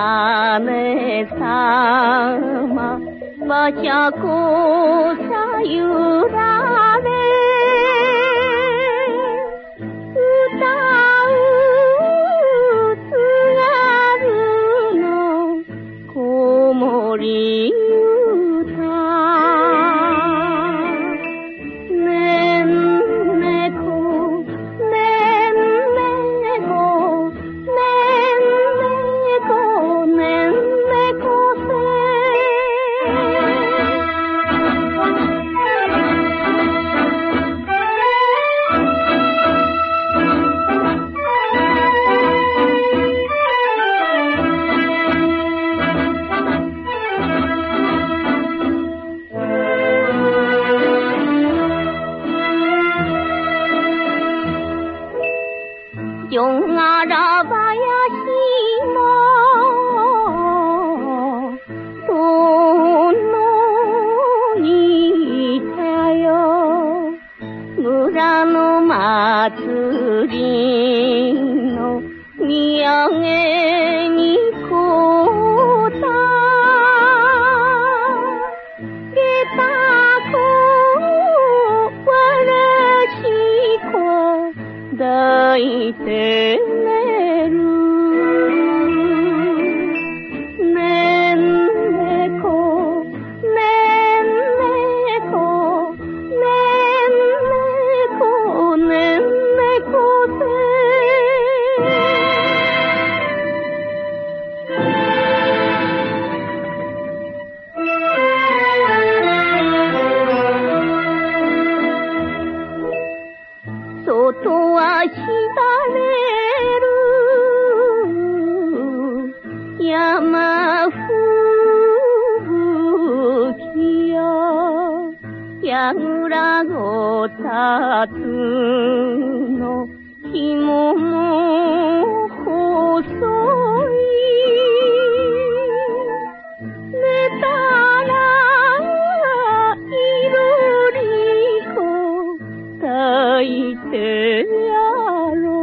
雨様もちょくさゆらせよ。がらばやしも殿にいたよ村の祭り抱いて寝る外は縛れる。山吹きよやぐらごたつの紐も細い。寝たいてやろう